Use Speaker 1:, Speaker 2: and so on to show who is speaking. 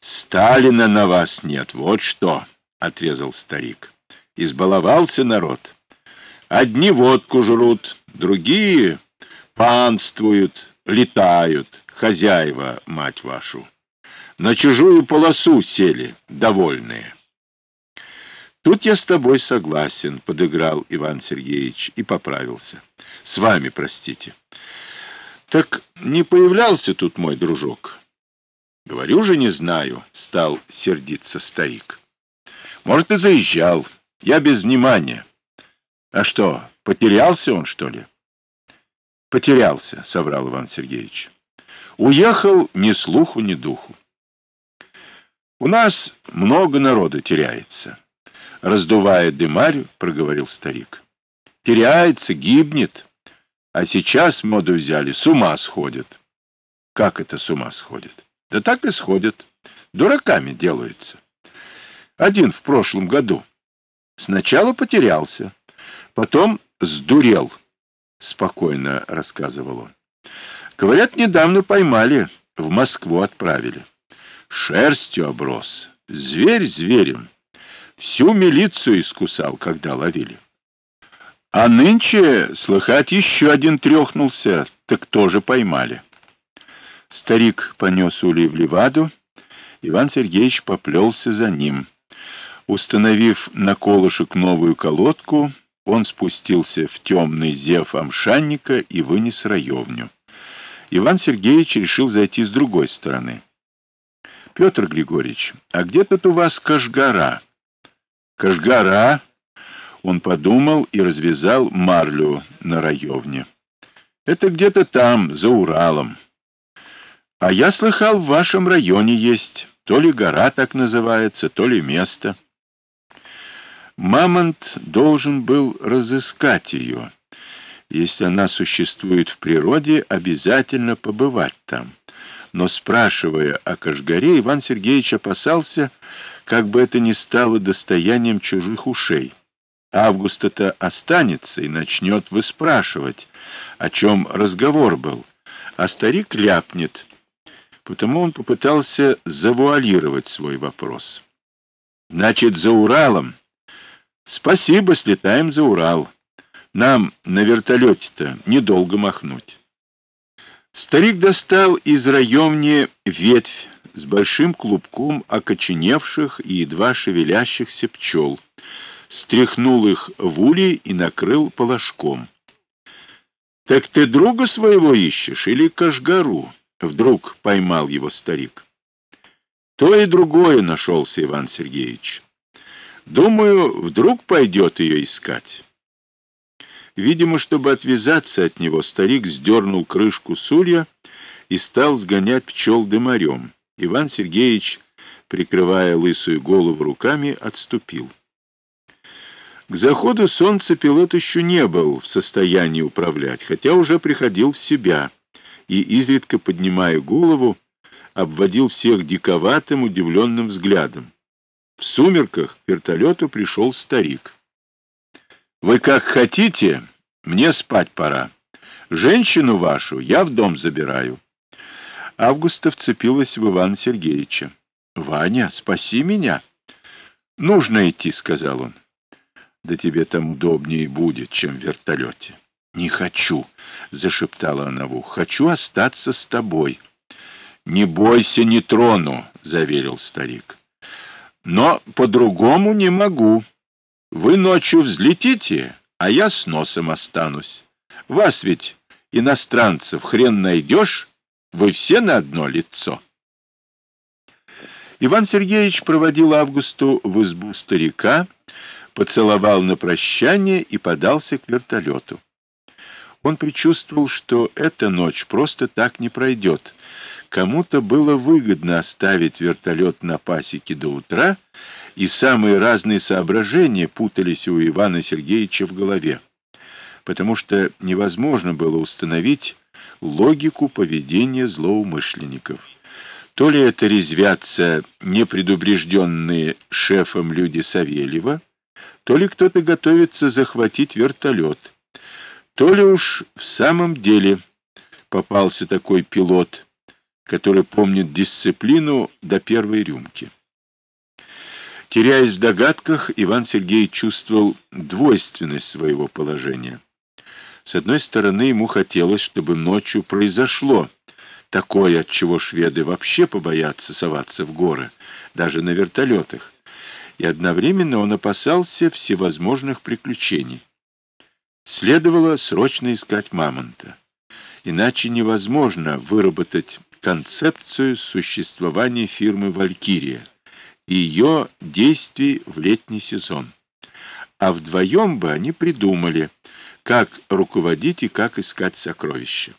Speaker 1: Сталина на вас нет, вот что, — отрезал старик. Избаловался народ. Одни водку жрут, другие панствуют, летают, хозяева, мать вашу. На чужую полосу сели, довольные. Тут я с тобой согласен, — подыграл Иван Сергеевич и поправился. С вами, простите. Так не появлялся тут мой дружок? Говорю же, не знаю, — стал сердиться старик. Может, и заезжал. Я без внимания. А что, потерялся он, что ли? Потерялся, — соврал Иван Сергеевич. Уехал ни слуху, ни духу. У нас много народу теряется. Раздувая дымарь, проговорил старик. Теряется, гибнет. А сейчас моду взяли, с ума сходят. Как это с ума сходят? Да так и сходят. Дураками делаются. Один в прошлом году. Сначала потерялся, потом сдурел, спокойно рассказывал он. Говорят, недавно поймали, в Москву отправили. Шерстью оброс, зверь зверем. Всю милицию искусал, когда ловили. А нынче, слыхать, еще один трехнулся, так тоже поймали. Старик понес улей в леваду, Иван Сергеевич поплелся за ним. Установив на колышек новую колодку, он спустился в темный зев амшанника и вынес раевню. Иван Сергеевич решил зайти с другой стороны. — Петр Григорьевич, а где тут у вас Кашгара? — Кашгара? Он подумал и развязал марлю на раевне. — Это где-то там, за Уралом. А я слыхал, в вашем районе есть то ли гора так называется, то ли место. Мамонт должен был разыскать ее. Если она существует в природе, обязательно побывать там. Но, спрашивая о Кашгаре, Иван Сергеевич опасался, как бы это ни стало достоянием чужих ушей. Августа-то останется и начнет выспрашивать, о чем разговор был, а старик ляпнет — потому он попытался завуалировать свой вопрос. «Значит, за Уралом?» «Спасибо, слетаем за Урал. Нам на вертолете-то недолго махнуть». Старик достал из районни ветвь с большим клубком окоченевших и едва шевелящихся пчел, стряхнул их в улей и накрыл положком. — Так ты друга своего ищешь или кашгару? Вдруг поймал его старик. То и другое нашелся Иван Сергеевич. Думаю, вдруг пойдет ее искать. Видимо, чтобы отвязаться от него, старик сдернул крышку сулья и стал сгонять пчел дымарем. Иван Сергеевич, прикрывая лысую голову руками, отступил. К заходу солнца пилот еще не был в состоянии управлять, хотя уже приходил в себя и, изредка поднимая голову, обводил всех диковатым, удивленным взглядом. В сумерках к вертолету пришел старик. — Вы как хотите, мне спать пора. Женщину вашу я в дом забираю. Августа вцепилась в Ивана Сергеевича. — Ваня, спаси меня. — Нужно идти, — сказал он. — Да тебе там удобнее будет, чем в вертолете. «Не хочу», — зашептала она в ухо, — «хочу остаться с тобой». «Не бойся, не трону», — заверил старик. «Но по-другому не могу. Вы ночью взлетите, а я с носом останусь. Вас ведь, иностранцев, хрен найдешь, вы все на одно лицо». Иван Сергеевич проводил Августу в избу старика, поцеловал на прощание и подался к вертолету. Он предчувствовал, что эта ночь просто так не пройдет. Кому-то было выгодно оставить вертолет на пасеке до утра, и самые разные соображения путались у Ивана Сергеевича в голове, потому что невозможно было установить логику поведения злоумышленников. То ли это резвятся непредубежденные шефом люди Савельева, то ли кто-то готовится захватить вертолет, то ли уж в самом деле попался такой пилот, который помнит дисциплину до первой рюмки. Теряясь в догадках, Иван Сергеевич чувствовал двойственность своего положения. С одной стороны, ему хотелось, чтобы ночью произошло такое, от чего шведы вообще побоятся соваться в горы, даже на вертолетах, и одновременно он опасался всевозможных приключений. Следовало срочно искать мамонта, иначе невозможно выработать концепцию существования фирмы «Валькирия» и ее действий в летний сезон. А вдвоем бы они придумали, как руководить и как искать сокровища.